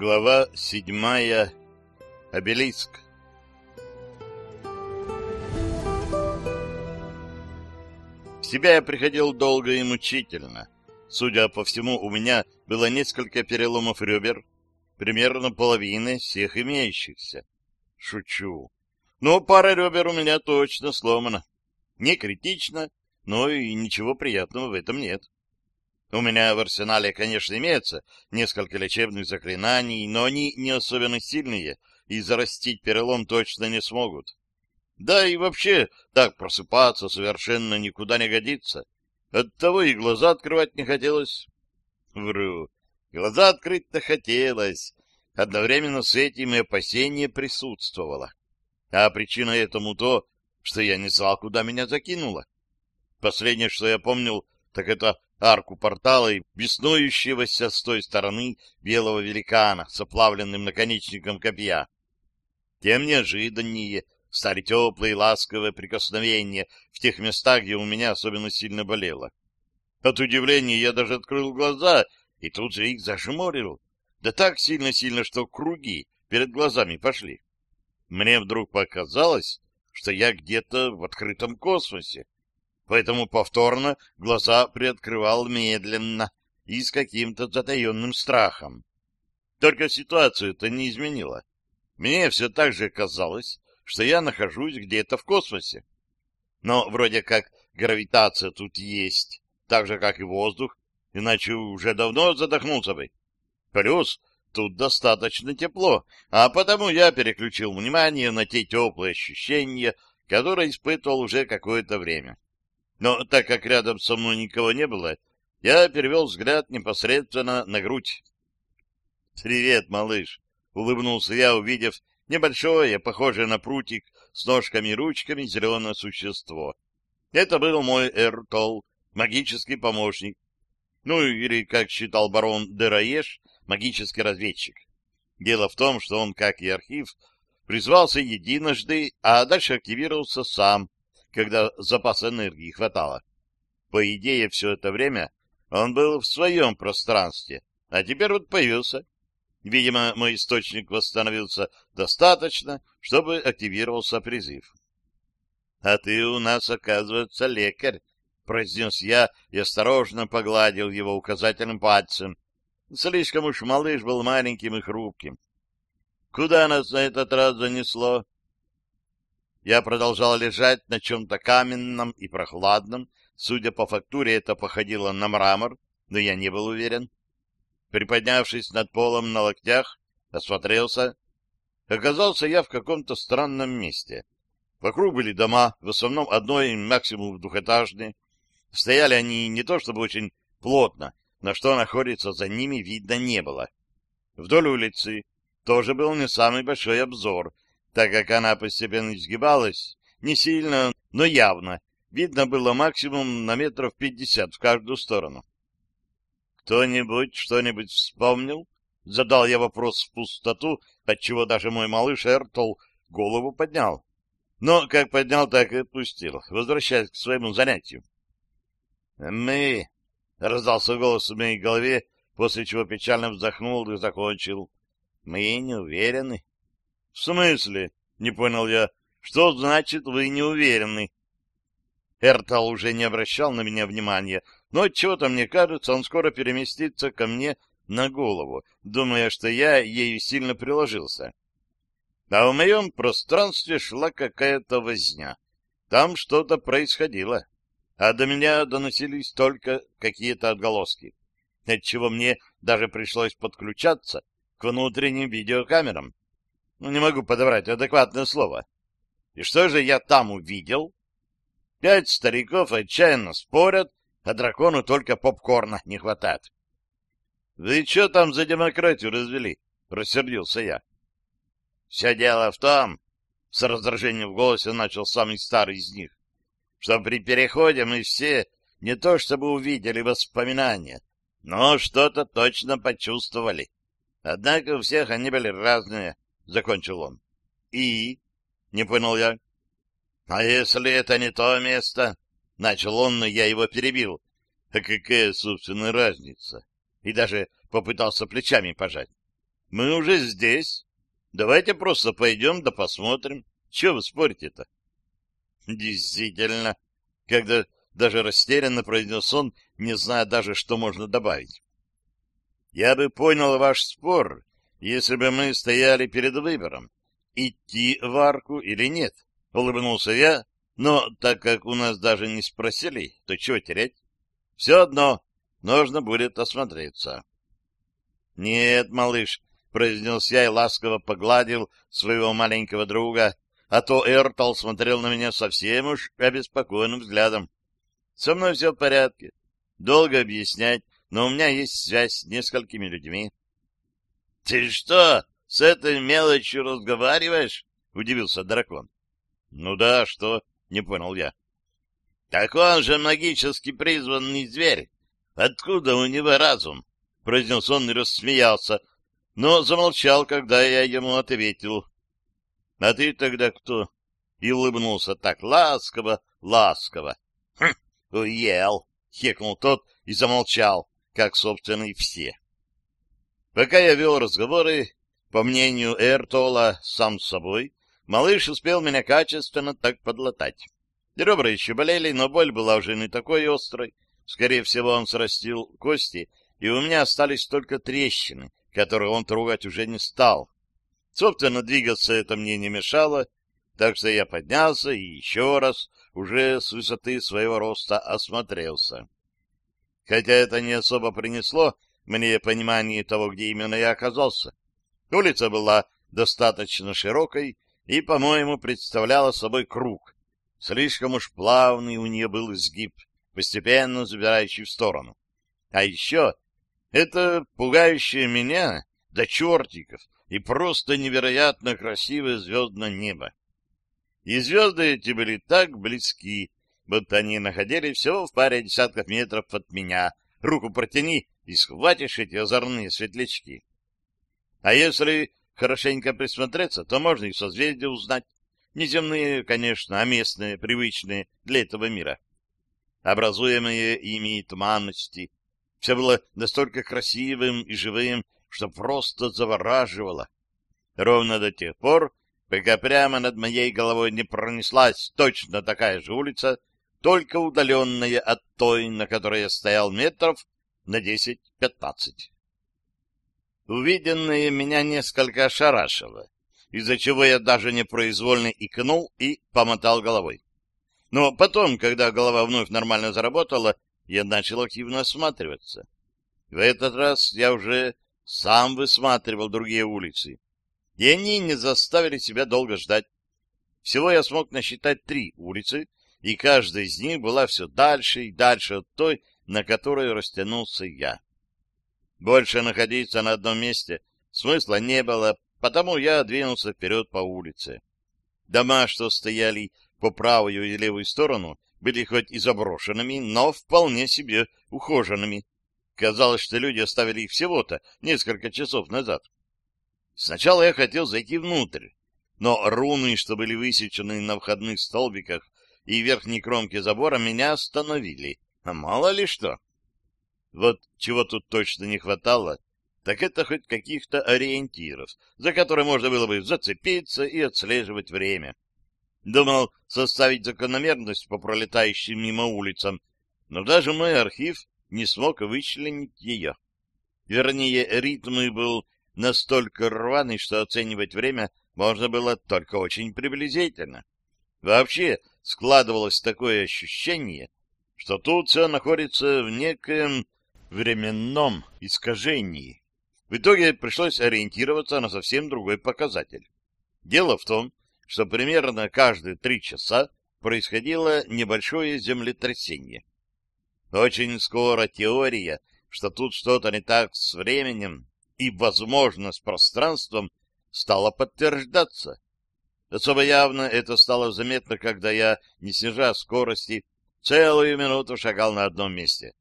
Глава седьмая. Обелиск. В себя я приходил долго и мучительно. Судя по всему, у меня было несколько переломов ребер, примерно половины всех имеющихся. Шучу. Но пара ребер у меня точно сломана. Не критично, но и ничего приятного в этом нет. У меня в арсенале, конечно, имеется несколько лечебных заклинаний, но они не особенно сильные и зарастить перелом точно не смогут. Да и вообще так просыпаться совершенно никуда не годится. Оттого и глаза открывать не хотелось. Вру. Глаза открыть-то хотелось. Одновременно с этим и опасение присутствовало. А причина этому то, что я не знал, куда меня закинуло. Последнее, что я помнил, так это арку портала и беснующегося с той стороны белого великана с оплавленным наконечником копья. Тем неожиданнее стали теплые ласковые прикосновения в тех местах, где у меня особенно сильно болело. От удивления я даже открыл глаза и тут же их зажмурил. Да так сильно-сильно, что круги перед глазами пошли. Мне вдруг показалось, что я где-то в открытом космосе поэтому повторно глаза приоткрывал медленно и с каким-то затаенным страхом. Только ситуацию это не изменило. Мне все так же казалось, что я нахожусь где-то в космосе. Но вроде как гравитация тут есть, так же, как и воздух, иначе уже давно задохнулся бы. Плюс тут достаточно тепло, а потому я переключил внимание на те теплые ощущения, которые испытывал уже какое-то время. Но так как рядом со мной никого не было, я перевел взгляд непосредственно на грудь. «Привет, малыш!» — улыбнулся я, увидев небольшое, похожее на прутик с ножками и ручками зеленое существо. Это был мой Эртол, магический помощник. Ну, или, как считал барон Дераеш, магический разведчик. Дело в том, что он, как и архив, призвался единожды, а дальше активировался сам, когда запаса энергии хватало. По идее, все это время он был в своем пространстве, а теперь вот появился. Видимо, мой источник восстановился достаточно, чтобы активировался призыв. — А ты у нас, оказывается, лекарь, — произнес я и осторожно погладил его указательным пальцем. Слишком уж малыш был маленьким и хрупким. — Куда нас на этот раз занесло? Я продолжал лежать на чем-то каменном и прохладном. Судя по фактуре, это походило на мрамор, но я не был уверен. Приподнявшись над полом на локтях, осмотрелся. Оказался я в каком-то странном месте. Вокруг были дома, в основном одной, максимум двухэтажные. Стояли они не то чтобы очень плотно, но что находится за ними, видно не было. Вдоль улицы тоже был не самый большой обзор — так как она постепенно изгибалась, не сильно, но явно, видно было максимум на метров пятьдесят в каждую сторону. «Кто-нибудь что-нибудь вспомнил?» — задал я вопрос в пустоту, отчего даже мой малыш Эртол голову поднял. Но как поднял, так и отпустил, возвращаясь к своему занятию. «Мы...» — раздался голос в моей голове, после чего печально вздохнул и закончил. «Мы не уверены, — В смысле? — не понял я. — Что значит вы не уверены? Эртал уже не обращал на меня внимания, но чего-то мне кажется, он скоро переместится ко мне на голову, думая, что я ею сильно приложился. А в моем пространстве шла какая-то возня. Там что-то происходило, а до меня доносились только какие-то отголоски, отчего мне даже пришлось подключаться к внутренним видеокамерам. Ну, не могу подобрать адекватное слово. И что же я там увидел? Пять стариков отчаянно спорят, а дракону только попкорна не хватает. — Вы что там за демократию развели? — рассердился я. — Все дело в том, — с раздражением в голосе начал самый старый из них, — что при переходе мы все не то чтобы увидели воспоминания, но что-то точно почувствовали. Однако у всех они были разные, закончил он. И? Не понял я. А если это не то место? Начал он, но я его перебил. А какая, собственно, разница? И даже попытался плечами пожать. Мы уже здесь. Давайте просто пойдем да посмотрим. Чего вы спорите-то? Действительно, когда даже растерянно произнес он, не зная даже, что можно добавить. Я бы понял ваш спор, если бы мы стояли перед выбором, идти в арку или нет, — улыбнулся я, но так как у нас даже не спросили, то чего терять? Все одно, нужно будет осмотреться. — Нет, малыш, — произнес я и ласково погладил своего маленького друга, а то Эртл смотрел на меня совсем уж обеспокоенным взглядом. Со мной все в порядке. Долго объяснять, но у меня есть связь с несколькими людьми. — Ты что, с этой мелочью разговариваешь? — удивился дракон. — Ну да, что? — не понял я. — Так он же магически призванный зверь. Откуда у него разум? — произнес он и рассмеялся, но замолчал, когда я ему ответил. — А ты тогда кто? И улыбнулся так ласково, ласково. — Хм, уел! — хекнул тот и замолчал, как, собственно, и все. Пока я вел разговоры, по мнению Эртола, сам с собой, малыш успел меня качественно так подлатать. Ребра еще болели, но боль была уже не такой острой. Скорее всего, он срастил кости, и у меня остались только трещины, которые он трогать уже не стал. Собственно, двигаться это мне не мешало, так что я поднялся и еще раз, уже с высоты своего роста, осмотрелся. Хотя это не особо принесло мне понимание того, где именно я оказался. Улица была достаточно широкой и, по-моему, представляла собой круг. Слишком уж плавный у нее был изгиб, постепенно забирающий в сторону. А еще это пугающее меня до чертиков и просто невероятно красивое звездное небо. И звезды эти были так близки, будто они находились всего в паре десятков метров от меня. Руку протяни и схватишь эти озорные светлячки. А если хорошенько присмотреться, то можно и созвездия узнать. Не земные, конечно, а местные, привычные для этого мира. Образуемые ими туманности, все было настолько красивым и живым, что просто завораживало. Ровно до тех пор, пока прямо над моей головой не пронеслась точно такая же улица, только удаленная от той, на которой я стоял метров на десять-пятнадцать. Увиденное меня несколько ошарашило, из-за чего я даже непроизвольно икнул и помотал головой. Но потом, когда голова вновь нормально заработала, я начал активно осматриваться. В этот раз я уже сам высматривал другие улицы, и они не заставили себя долго ждать. Всего я смог насчитать три улицы, и каждая из них была все дальше и дальше от той, на которой растянулся я. Больше находиться на одном месте смысла не было, потому я двинулся вперед по улице. Дома, что стояли по правую и левую сторону, были хоть и заброшенными, но вполне себе ухоженными. Казалось, что люди оставили их всего-то несколько часов назад. Сначала я хотел зайти внутрь, но руны, что были высечены на входных столбиках и верхней кромке забора, меня остановили. А мало ли что. Вот чего тут точно не хватало, так это хоть каких-то ориентиров, за которые можно было бы зацепиться и отслеживать время. Думал составить закономерность по пролетающим мимо улицам, но даже мой архив не смог вычленить ее. Вернее, ритм был настолько рваный, что оценивать время можно было только очень приблизительно. Вообще складывалось такое ощущение, что тут все находится в некоем временном искажении. В итоге пришлось ориентироваться на совсем другой показатель. Дело в том, что примерно каждые три часа происходило небольшое землетрясение. Очень скоро теория, что тут что-то не так с временем и, возможно, с пространством, стала подтверждаться. Особо явно это стало заметно, когда я, не снижая скорости, целую минуту шагал на одном месте.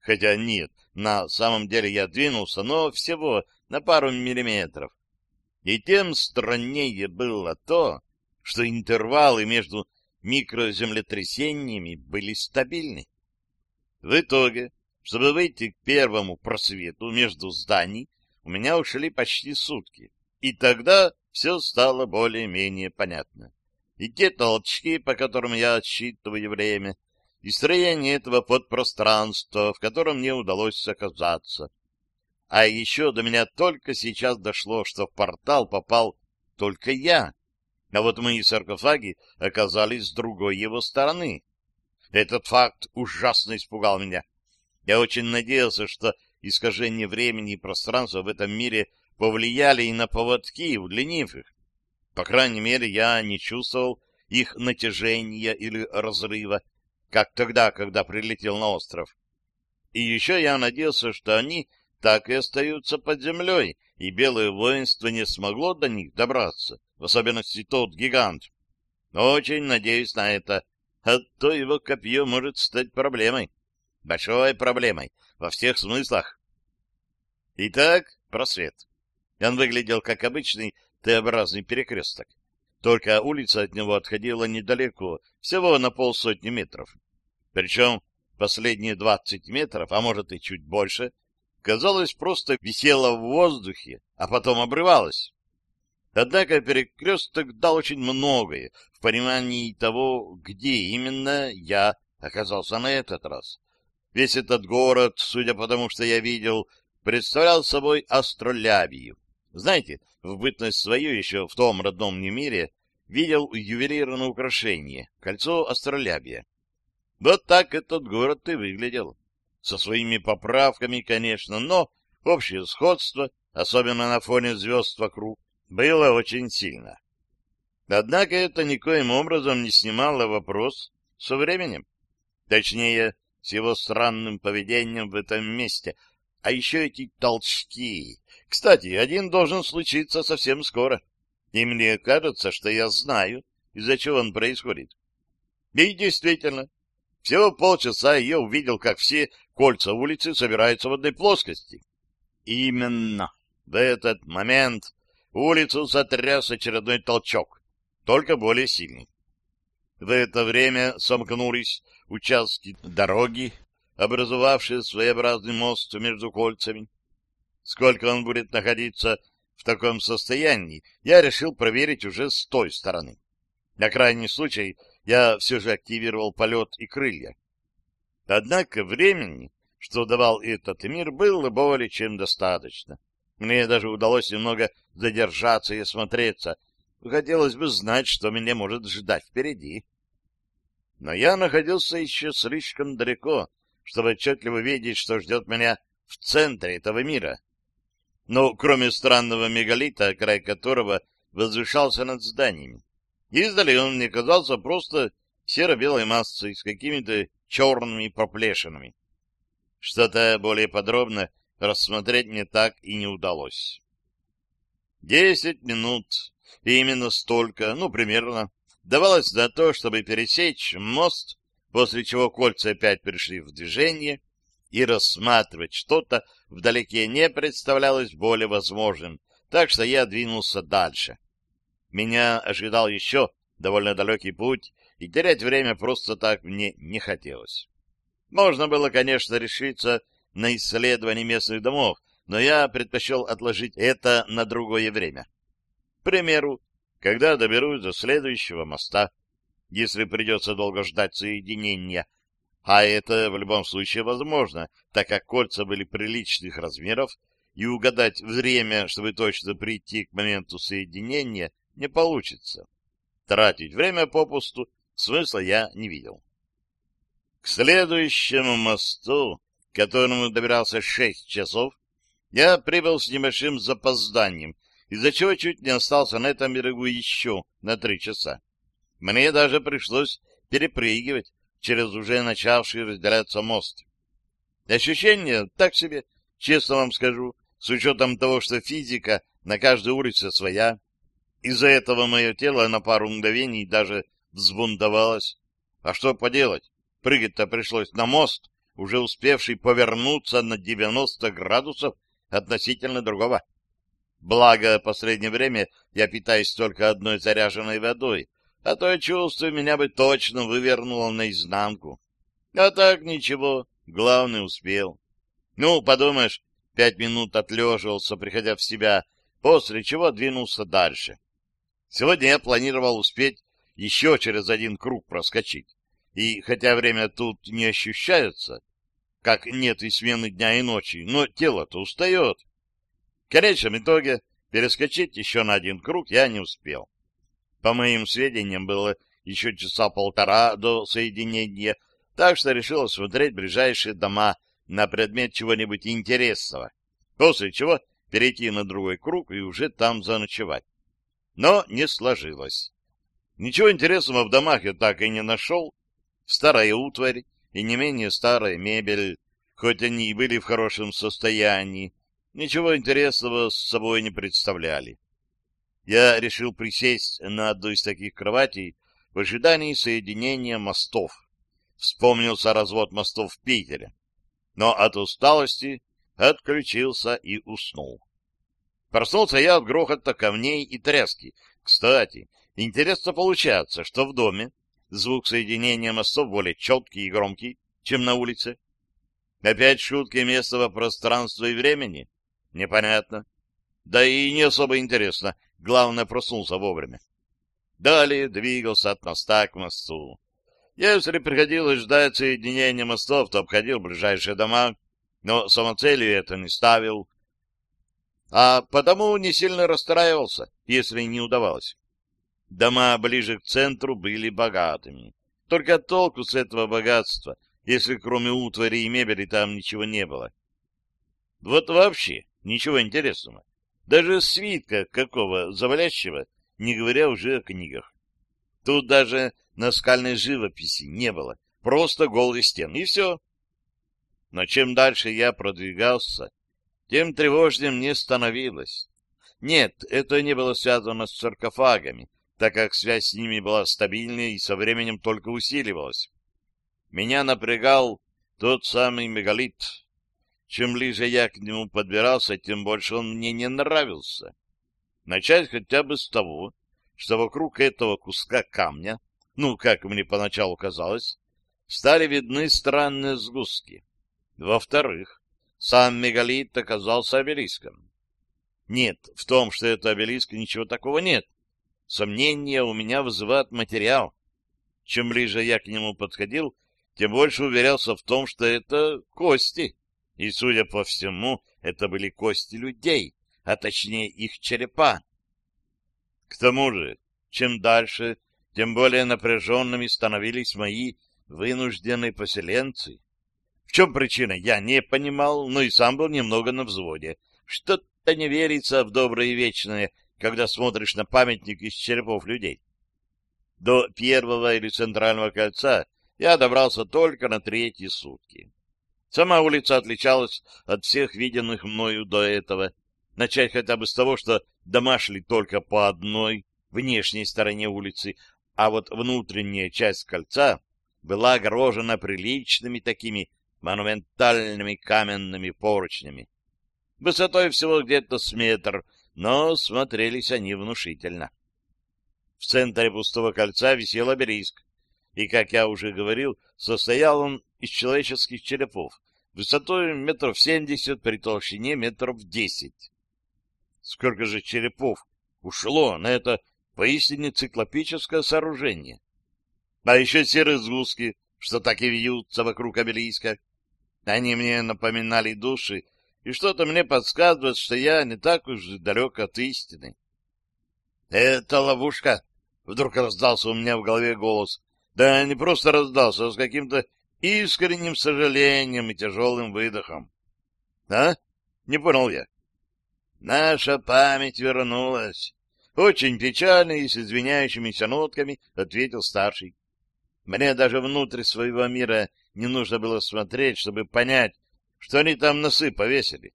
Хотя нет, на самом деле я двинулся, но всего на пару миллиметров. И тем страннее было то, что интервалы между микроземлетрясениями были стабильны. В итоге, чтобы выйти к первому просвету между зданий, у меня ушли почти сутки. И тогда все стало более-менее понятно. И те толчки, по которым я отсчитываю время, и строение этого подпространства, в котором мне удалось оказаться. А еще до меня только сейчас дошло, что в портал попал только я, а вот мои саркофаги оказались с другой его стороны. Этот факт ужасно испугал меня. Я очень надеялся, что искажение времени и пространства в этом мире повлияли и на поводки, удлинив их. По крайней мере, я не чувствовал их натяжения или разрыва, как тогда, когда прилетел на остров. И еще я надеялся, что они так и остаются под землей, и белое воинство не смогло до них добраться, в особенности тот гигант. Очень надеюсь на это, а то его копье может стать проблемой. Большой проблемой, во всех смыслах. Итак, просвет. Он выглядел как обычный Т-образный перекресток. Только улица от него отходила недалеко, всего на полсотни метров. Причем последние двадцать метров, а может и чуть больше, казалось, просто висела в воздухе, а потом обрывалась. Однако перекресток дал очень многое в понимании того, где именно я оказался на этот раз. Весь этот город, судя по тому, что я видел, представлял собой астролябию. Знаете, в бытность свою еще в том родном мне мире видел ювелирное украшение — кольцо астролябия. Вот так этот город и выглядел. Со своими поправками, конечно, но общее сходство, особенно на фоне звезд вокруг, было очень сильно. Однако это никоим образом не снимало вопрос со временем. Точнее, с его странным поведением в этом месте. А еще эти толчки. Кстати, один должен случиться совсем скоро. И мне кажется, что я знаю, из-за чего он происходит. И действительно, всего полчаса я увидел, как все кольца улицы собираются в одной плоскости. Именно в этот момент улицу сотряс очередной толчок, только более сильный. В это время сомкнулись участки дороги, образовавшие своеобразный мост между кольцами. Сколько он будет находиться в таком состоянии, я решил проверить уже с той стороны. На крайний случай я все же активировал полет и крылья. Однако времени, что давал этот мир, было более чем достаточно. Мне даже удалось немного задержаться и осмотреться. Хотелось бы знать, что меня может ждать впереди. Но я находился еще слишком далеко, чтобы отчетливо видеть, что ждет меня в центре этого мира. Но кроме странного мегалита, край которого возвышался над зданиями, издали он мне казался просто серо-белой массой с какими-то черными проплешинами. Что-то более подробно рассмотреть мне так и не удалось. Десять минут, и именно столько, ну, примерно, давалось на то, чтобы пересечь мост, после чего кольца опять пришли в движение, и рассматривать что-то вдалеке не представлялось более возможным, так что я двинулся дальше. Меня ожидал еще довольно далекий путь, и терять время просто так мне не хотелось. Можно было, конечно, решиться на исследование местных домов, но я предпочел отложить это на другое время. К примеру, когда доберусь до следующего моста, если придется долго ждать соединения, а это в любом случае возможно, так как кольца были приличных размеров, и угадать время, чтобы точно прийти к моменту соединения, не получится. Тратить время попусту смысла я не видел. К следующему мосту, к которому добирался шесть часов, я прибыл с небольшим запозданием, из-за чего чуть не остался на этом берегу еще на три часа. Мне даже пришлось перепрыгивать через уже начавший разделяться мост. Ощущение так себе, честно вам скажу, с учетом того, что физика на каждой улице своя. Из-за этого мое тело на пару мгновений даже взбунтовалось. А что поделать? Прыгать-то пришлось на мост, уже успевший повернуться на 90 градусов относительно другого. Благо, последнее время я питаюсь только одной заряженной водой, а то, чувствую, меня бы точно вывернуло наизнанку. А так ничего, главный успел. Ну, подумаешь, пять минут отлеживался, приходя в себя, после чего двинулся дальше. Сегодня я планировал успеть еще через один круг проскочить. И хотя время тут не ощущается, как нет и смены дня и ночи, но тело-то устает. В конечном итоге перескочить еще на один круг я не успел. По моим сведениям, было еще часа полтора до соединения, так что решил осмотреть ближайшие дома на предмет чего-нибудь интересного, после чего перейти на другой круг и уже там заночевать. Но не сложилось. Ничего интересного в домах я так и не нашел. Старая утварь и не менее старая мебель, хоть они и были в хорошем состоянии, ничего интересного с собой не представляли. Я решил присесть на одну из таких кроватей в ожидании соединения мостов. Вспомнился развод мостов в Питере. Но от усталости отключился и уснул. Проснулся я от грохота камней и тряски. Кстати, интересно получается, что в доме звук соединения мостов более четкий и громкий, чем на улице. Опять шутки местного пространства и времени? Непонятно. Да и не особо интересно. Главное, проснулся вовремя. Далее двигался от моста к мосту. Если приходилось ждать соединения мостов, то обходил ближайшие дома, но самоцелью это не ставил а потому не сильно расстраивался, если не удавалось. Дома ближе к центру были богатыми. Только толку с этого богатства, если кроме утвари и мебели там ничего не было. Вот вообще ничего интересного. Даже свитка какого завалящего, не говоря уже о книгах. Тут даже наскальной живописи не было, просто голые стены, и все. Но чем дальше я продвигался, тем тревожнее мне становилось. Нет, это не было связано с саркофагами, так как связь с ними была стабильной и со временем только усиливалась. Меня напрягал тот самый мегалит. Чем ближе я к нему подбирался, тем больше он мне не нравился. Начать хотя бы с того, что вокруг этого куска камня, ну, как мне поначалу казалось, стали видны странные сгустки. Во-вторых, сам мегалит оказался обелиском. Нет, в том, что это обелиск, ничего такого нет. Сомнения у меня вызывает материал. Чем ближе я к нему подходил, тем больше уверялся в том, что это кости. И, судя по всему, это были кости людей, а точнее их черепа. К тому же, чем дальше, тем более напряженными становились мои вынужденные поселенцы. В чем причина, я не понимал, но и сам был немного на взводе. Что-то не верится в доброе и вечное, когда смотришь на памятник из черепов людей. До первого или центрального кольца я добрался только на третьи сутки. Сама улица отличалась от всех виденных мною до этого. Начать хотя бы с того, что дома шли только по одной внешней стороне улицы, а вот внутренняя часть кольца была огорожена приличными такими монументальными каменными поручнями. Высотой всего где-то с метр, но смотрелись они внушительно. В центре пустого кольца висел обелиск, и, как я уже говорил, состоял он из человеческих черепов, высотой метров семьдесят при толщине метров десять. Сколько же черепов ушло на это поистине циклопическое сооружение? А еще серые сгустки, что так и вьются вокруг обелиска. Они мне напоминали души, и что-то мне подсказывает, что я не так уж далек от истины. «Это ловушка!» — вдруг раздался у меня в голове голос. Да не просто раздался, а с каким-то искренним сожалением и тяжелым выдохом. «А?» — не понял я. «Наша память вернулась!» Очень печально и с извиняющимися нотками ответил старший. Мне даже внутрь своего мира не нужно было смотреть, чтобы понять, что они там носы повесили.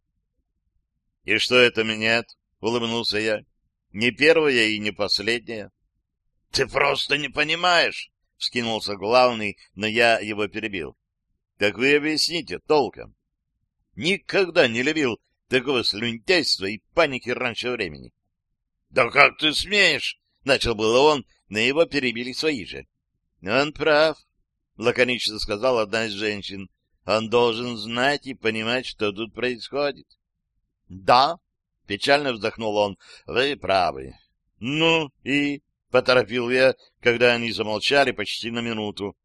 — И что это меняет? — улыбнулся я. — Не первая и не последняя. — Ты просто не понимаешь! — вскинулся главный, но я его перебил. — Так вы объясните толком. Никогда не любил такого слюнтяйства и паники раньше времени. — Да как ты смеешь? — начал было он, но его перебили свои же. — Он прав, — лаконично сказала одна из женщин. — Он должен знать и понимать, что тут происходит. Да, печально вздохнул он, вы правы. Ну и, поторопил я, когда они замолчали почти на минуту.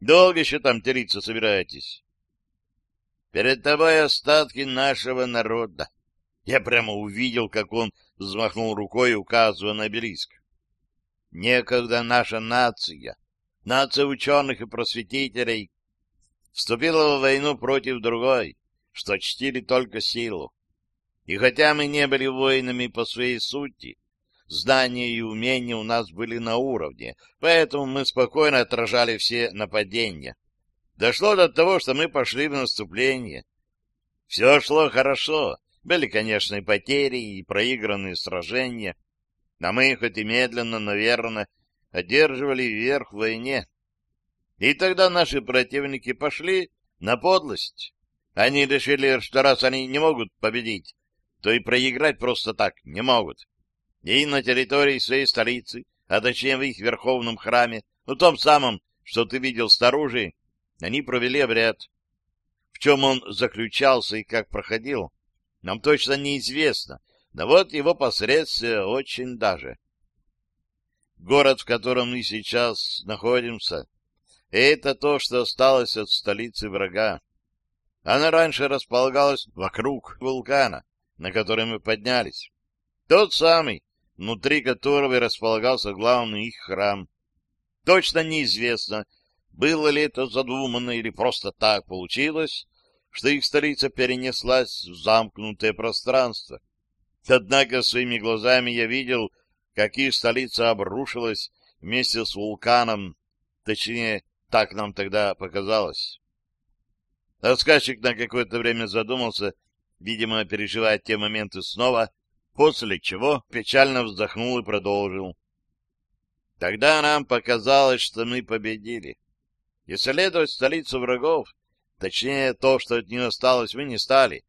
Долго еще там териться собираетесь? Перед тобой остатки нашего народа. Я прямо увидел, как он взмахнул рукой, указывая на обелиск. Некогда наша нация, нация ученых и просветителей, вступила в войну против другой, что чтили только силу. И хотя мы не были воинами по своей сути, знания и умения у нас были на уровне, поэтому мы спокойно отражали все нападения. Дошло до того, что мы пошли в наступление. Все шло хорошо. Были, конечно, и потери, и проигранные сражения, но мы, хоть и медленно, но верно, одерживали верх в войне. И тогда наши противники пошли на подлость. Они решили, что раз они не могут победить, то и проиграть просто так не могут. И на территории своей столицы, а точнее в их верховном храме, ну том самом, что ты видел снаружи, они провели обряд. В чем он заключался и как проходил, нам точно неизвестно, но вот его последствия очень даже. Город, в котором мы сейчас находимся, это то, что осталось от столицы врага. Она раньше располагалась вокруг вулкана, на который мы поднялись. Тот самый, внутри которого и располагался главный их храм. Точно неизвестно, было ли это задумано или просто так получилось, что их столица перенеслась в замкнутое пространство. Однако своими глазами я видел, как их столица обрушилась вместе с вулканом, точнее, так нам тогда показалось. Рассказчик на какое-то время задумался, видимо, переживая те моменты снова, после чего печально вздохнул и продолжил. Тогда нам показалось, что мы победили. Исследовать столицу врагов, точнее, то, что от нее осталось, мы не стали,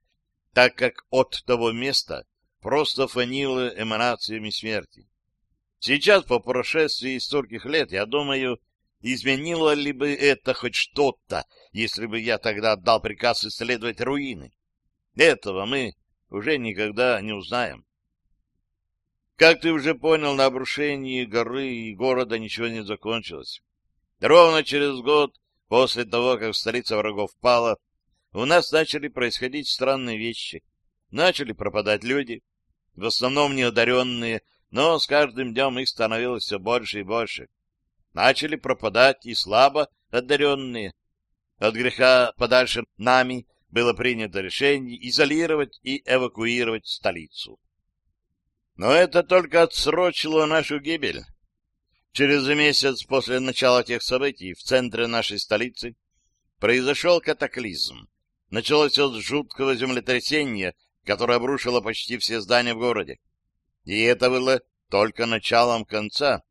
так как от того места просто фанило эманациями смерти. Сейчас, по прошествии стольких лет, я думаю, изменило ли бы это хоть что-то, если бы я тогда отдал приказ исследовать руины. Этого мы уже никогда не узнаем. Как ты уже понял, на обрушении горы и города ничего не закончилось. Ровно через год после того, как столица врагов пала, у нас начали происходить странные вещи. Начали пропадать люди, в основном неодаренные, но с каждым днем их становилось все больше и больше. Начали пропадать и слабо одаренные. От греха подальше нами было принято решение изолировать и эвакуировать столицу. Но это только отсрочило нашу гибель. Через месяц после начала тех событий в центре нашей столицы произошел катаклизм. Началось с жуткого землетрясения, которое обрушило почти все здания в городе. И это было только началом конца.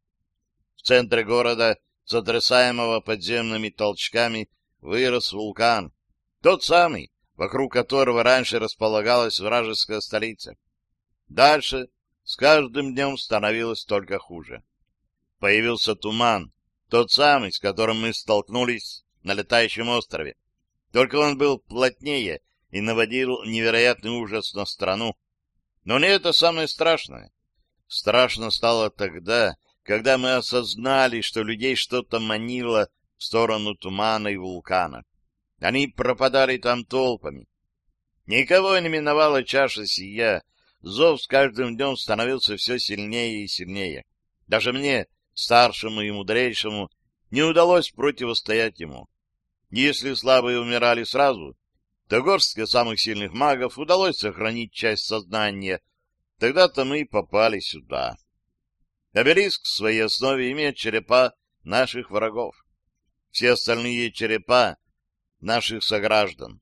В центре города, сотрясаемого подземными толчками, вырос вулкан. Тот самый, вокруг которого раньше располагалась вражеская столица. Дальше с каждым днем становилось только хуже. Появился туман, тот самый, с которым мы столкнулись на летающем острове. Только он был плотнее и наводил невероятный ужас на страну. Но не это самое страшное. Страшно стало тогда, когда мы осознали, что людей что-то манило в сторону тумана и вулкана. Они пропадали там толпами. Никого не миновала чаша сия, зов с каждым днем становился все сильнее и сильнее. Даже мне, старшему и мудрейшему, не удалось противостоять ему. Если слабые умирали сразу, то горстке самых сильных магов удалось сохранить часть сознания. Тогда-то мы и попали сюда. Обелиск в своей основе имеет черепа наших врагов. Все остальные черепа наших сограждан.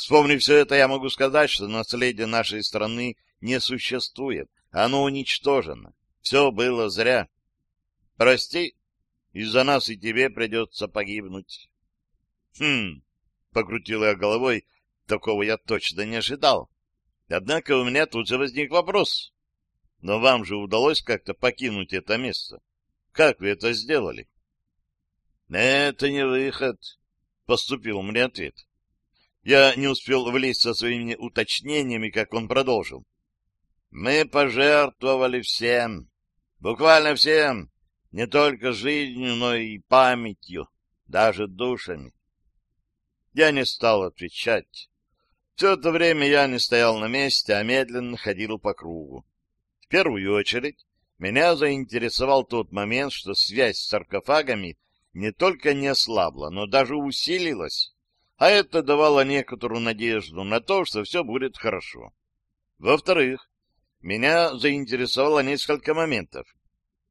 Вспомнив все это, я могу сказать, что наследие нашей страны не существует. Оно уничтожено. Все было зря. Прости, из-за нас и тебе придется погибнуть. Хм, покрутил я головой, такого я точно не ожидал. Однако у меня тут же возник вопрос. Но вам же удалось как-то покинуть это место. Как вы это сделали? — Это не выход, — поступил мне ответ. Я не успел влезть со своими уточнениями, как он продолжил. Мы пожертвовали всем, буквально всем, не только жизнью, но и памятью, даже душами. Я не стал отвечать. Все это время я не стоял на месте, а медленно ходил по кругу. В первую очередь меня заинтересовал тот момент, что связь с саркофагами не только не ослабла, но даже усилилась, а это давало некоторую надежду на то, что все будет хорошо. Во-вторых, меня заинтересовало несколько моментов,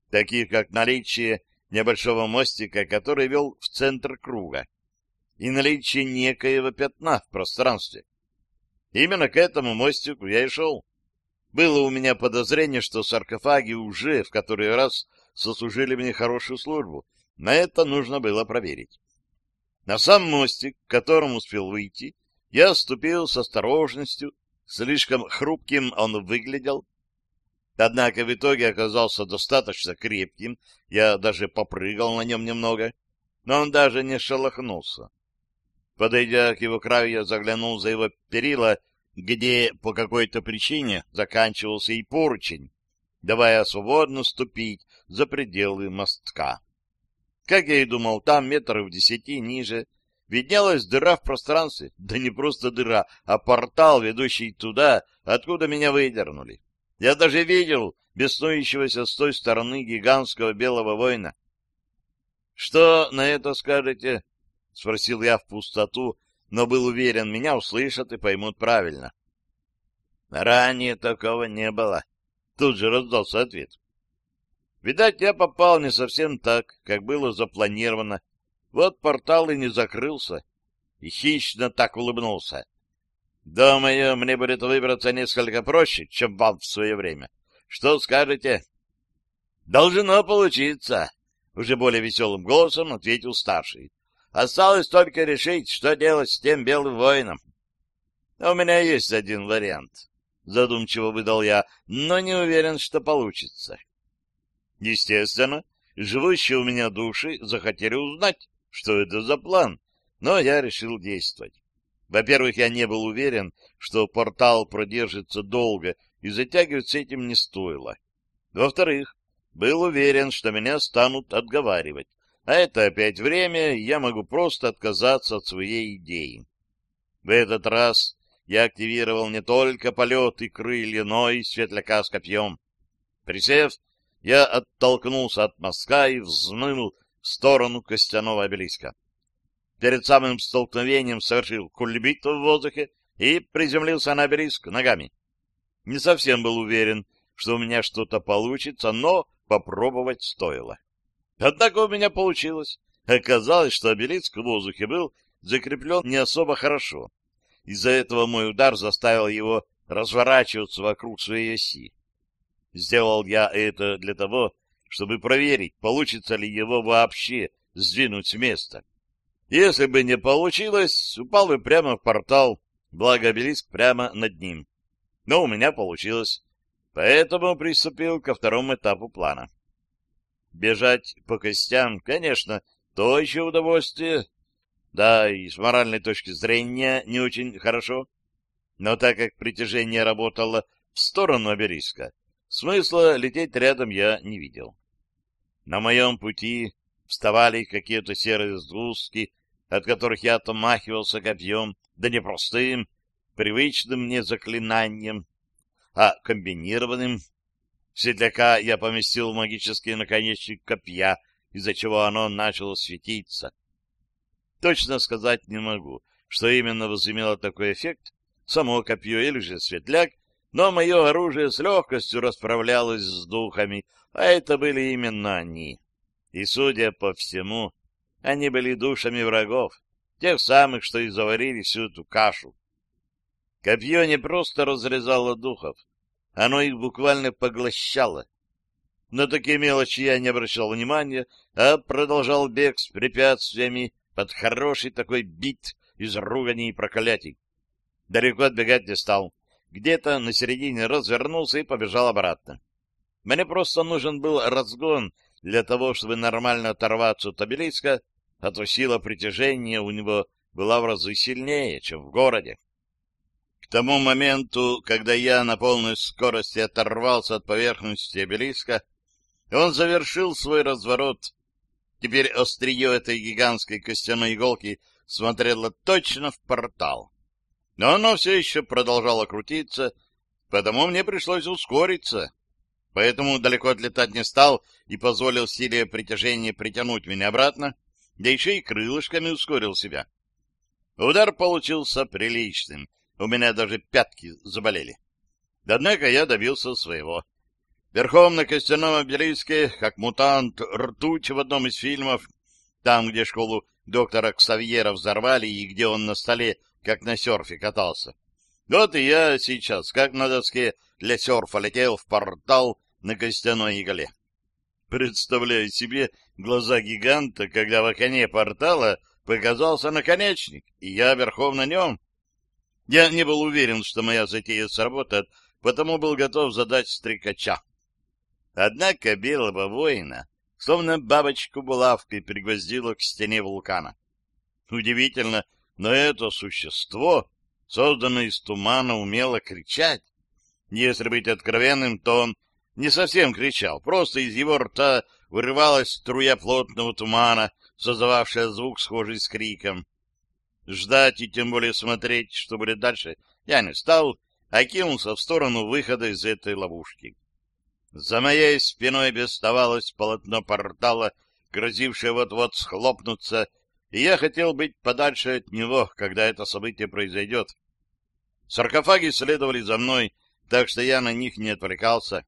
таких как наличие небольшого мостика, который вел в центр круга, и наличие некоего пятна в пространстве. Именно к этому мостику я и шел. Было у меня подозрение, что саркофаги уже в который раз сослужили мне хорошую службу, на это нужно было проверить. На сам мостик, к которому успел выйти, я ступил с осторожностью, слишком хрупким он выглядел. Однако в итоге оказался достаточно крепким, я даже попрыгал на нем немного, но он даже не шелохнулся. Подойдя к его краю, я заглянул за его перила, где по какой-то причине заканчивался и поручень, давая свободно ступить за пределы мостка. Как я и думал, там метров десяти ниже виднелась дыра в пространстве. Да не просто дыра, а портал, ведущий туда, откуда меня выдернули. Я даже видел беснующегося с той стороны гигантского белого воина. — Что на это скажете? — спросил я в пустоту, но был уверен, меня услышат и поймут правильно. — Ранее такого не было. Тут же раздался ответ. Видать, я попал не совсем так, как было запланировано. Вот портал и не закрылся. И хищно так улыбнулся. Думаю, мне будет выбраться несколько проще, чем вам в свое время. Что скажете? Должно получиться, уже более веселым голосом ответил старший. Осталось только решить, что делать с тем белым воином. У меня есть один вариант, задумчиво выдал я, но не уверен, что получится. Естественно, живущие у меня души захотели узнать, что это за план, но я решил действовать. Во-первых, я не был уверен, что портал продержится долго, и затягивать с этим не стоило. Во-вторых, был уверен, что меня станут отговаривать, а это опять время, и я могу просто отказаться от своей идеи. В этот раз я активировал не только полет и крылья, но и светляка с копьем. Присев, я оттолкнулся от мазка и взмыл в сторону костяного обелиска. Перед самым столкновением совершил кульбит в воздухе и приземлился на обелиск ногами. Не совсем был уверен, что у меня что-то получится, но попробовать стоило. Однако у меня получилось. Оказалось, что обелиск в воздухе был закреплен не особо хорошо. Из-за этого мой удар заставил его разворачиваться вокруг своей оси. Сделал я это для того, чтобы проверить, получится ли его вообще сдвинуть с места. Если бы не получилось, упал бы прямо в портал, благо обелиск прямо над ним. Но у меня получилось, поэтому приступил ко второму этапу плана. Бежать по костям, конечно, то еще удовольствие. Да, и с моральной точки зрения не очень хорошо. Но так как притяжение работало в сторону обелиска, Смысла лететь рядом я не видел. На моем пути вставали какие-то серые сгустки, от которых я отмахивался копьем, да не простым, привычным мне заклинанием, а комбинированным. Светляка я поместил в магический наконечник копья, из-за чего оно начало светиться. Точно сказать не могу, что именно возымело такой эффект, само копье или же светляк, но мое оружие с легкостью расправлялось с духами, а это были именно они. И, судя по всему, они были душами врагов, тех самых, что и заварили всю эту кашу. Копье не просто разрезало духов, оно их буквально поглощало. На такие мелочи я не обращал внимания, а продолжал бег с препятствиями под хороший такой бит из руганий и проклятий. Далеко отбегать не стал где-то на середине развернулся и побежал обратно. Мне просто нужен был разгон для того, чтобы нормально оторваться от обелиска, а то сила притяжения у него была в разы сильнее, чем в городе. К тому моменту, когда я на полной скорости оторвался от поверхности обелиска, он завершил свой разворот. Теперь острие этой гигантской костяной иголки смотрело точно в портал. Но оно все еще продолжало крутиться, потому мне пришлось ускориться. Поэтому далеко отлетать не стал и позволил силе притяжения притянуть меня обратно, да еще и крылышками ускорил себя. Удар получился приличным, у меня даже пятки заболели. Однако я добился своего. Верхом на костяном обелиске, как мутант ртуть в одном из фильмов, там, где школу доктора Ксавьера взорвали и где он на столе, как на серфе, катался. Вот и я сейчас, как на доске для серфа, летел в портал на костяной иголе. Представляю себе глаза гиганта, когда в окне портала показался наконечник, и я верхом на нем. Я не был уверен, что моя затея сработает, потому был готов задать стрекача. Однако белого воина словно бабочку булавкой пригвоздило к стене вулкана. Удивительно, но это существо, созданное из тумана, умело кричать. Если быть откровенным, то он не совсем кричал, просто из его рта вырывалась струя плотного тумана, создававшая звук, схожий с криком. Ждать и тем более смотреть, что будет дальше, я не стал, а кинулся в сторону выхода из этой ловушки. За моей спиной беставалось полотно портала, грозившее вот-вот схлопнуться, и я хотел быть подальше от него, когда это событие произойдет. Саркофаги следовали за мной, так что я на них не отвлекался.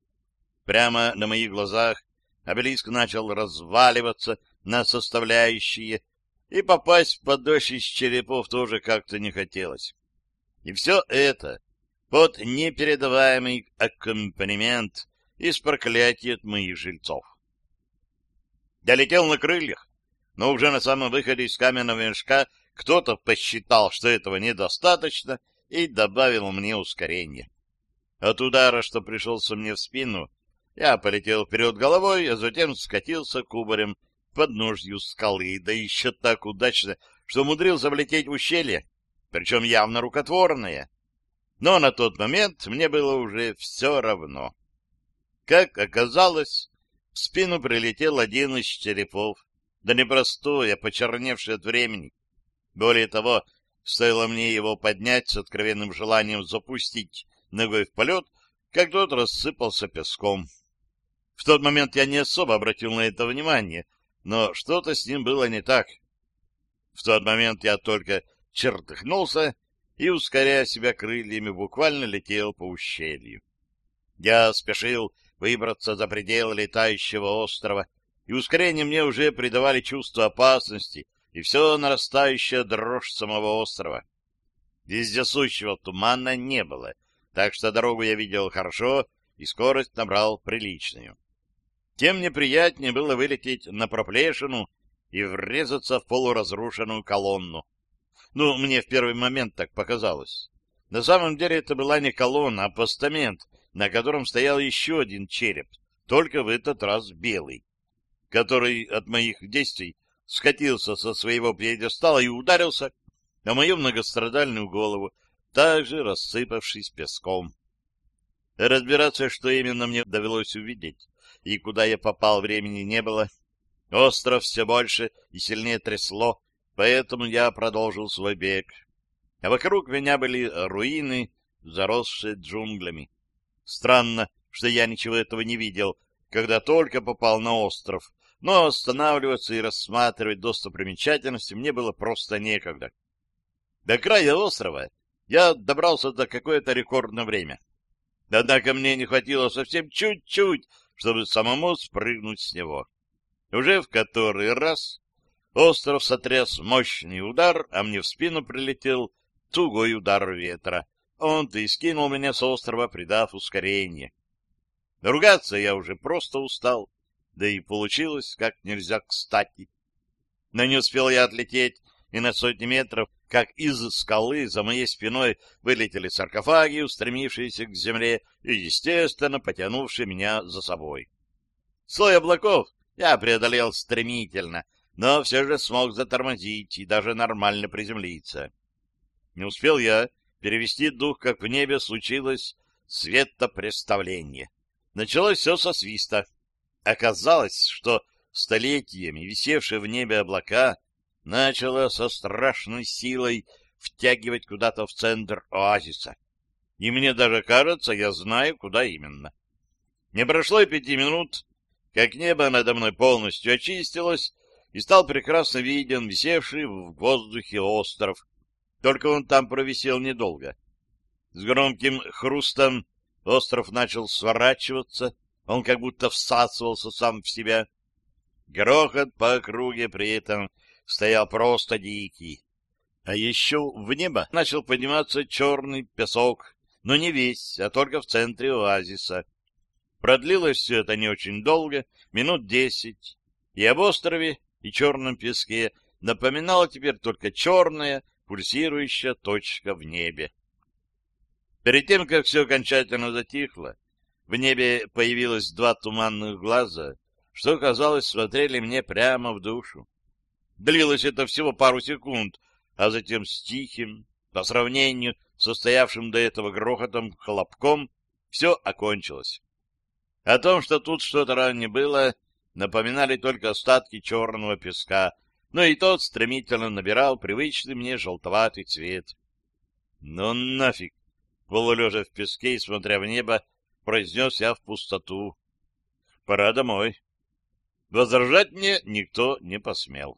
Прямо на моих глазах обелиск начал разваливаться на составляющие, и попасть под дождь из черепов тоже как-то не хотелось. И все это под непередаваемый аккомпанемент из проклятий от моих жильцов. Я летел на крыльях, но уже на самом выходе из каменного мешка кто-то посчитал, что этого недостаточно, и добавил мне ускорение. От удара, что пришелся мне в спину, я полетел вперед головой, а затем скатился кубарем под ножью скалы, да еще так удачно, что умудрился влететь в ущелье, причем явно рукотворное. Но на тот момент мне было уже все равно. Как оказалось, в спину прилетел один из черепов, да не простой, а почерневший от времени. Более того, стоило мне его поднять с откровенным желанием запустить ногой в полет, как тот рассыпался песком. В тот момент я не особо обратил на это внимание, но что-то с ним было не так. В тот момент я только чертыхнулся и, ускоряя себя крыльями, буквально летел по ущелью. Я спешил выбраться за пределы летающего острова, и ускорение мне уже придавали чувство опасности и все нарастающая дрожь самого острова. Вездесущего тумана не было, так что дорогу я видел хорошо и скорость набрал приличную тем неприятнее было вылететь на проплешину и врезаться в полуразрушенную колонну. Ну, мне в первый момент так показалось. На самом деле это была не колонна, а постамент, на котором стоял еще один череп, только в этот раз белый, который от моих действий скатился со своего пьедестала и ударился на мою многострадальную голову, также рассыпавшись песком. Разбираться, что именно мне довелось увидеть, и куда я попал, времени не было. Остров все больше и сильнее трясло, поэтому я продолжил свой бег. А вокруг меня были руины, заросшие джунглями. Странно, что я ничего этого не видел, когда только попал на остров, но останавливаться и рассматривать достопримечательности мне было просто некогда. До края острова я добрался за какое-то рекордное время. Однако мне не хватило совсем чуть-чуть, чтобы самому спрыгнуть с него. Уже в который раз остров сотряс мощный удар, а мне в спину прилетел тугой удар ветра. Он-то и скинул меня с острова, придав ускорение. Ругаться я уже просто устал, да и получилось как нельзя кстати. Но не успел я отлететь и на сотни метров, как из скалы за моей спиной вылетели саркофаги, устремившиеся к земле и, естественно, потянувшие меня за собой. Слой облаков я преодолел стремительно, но все же смог затормозить и даже нормально приземлиться. Не успел я перевести дух, как в небе случилось светопреставление. Началось все со свиста. Оказалось, что столетиями висевшие в небе облака начало со страшной силой втягивать куда-то в центр оазиса. И мне даже кажется, я знаю, куда именно. Не прошло и пяти минут, как небо надо мной полностью очистилось, и стал прекрасно виден висевший в воздухе остров. Только он там провисел недолго. С громким хрустом остров начал сворачиваться, он как будто всасывался сам в себя. Грохот по округе при этом стоял просто дикий. А еще в небо начал подниматься черный песок, но не весь, а только в центре оазиса. Продлилось все это не очень долго, минут десять, и об острове и черном песке напоминала теперь только черная пульсирующая точка в небе. Перед тем, как все окончательно затихло, в небе появилось два туманных глаза, что, казалось, смотрели мне прямо в душу. Длилось это всего пару секунд, а затем с тихим, по сравнению с состоявшим до этого грохотом, хлопком, все окончилось. О том, что тут что-то ранее было, напоминали только остатки черного песка, но и тот стремительно набирал привычный мне желтоватый цвет. «Ну нафиг!» — полулежа в песке и смотря в небо, произнес я в пустоту. «Пора домой». Возражать мне никто не посмел.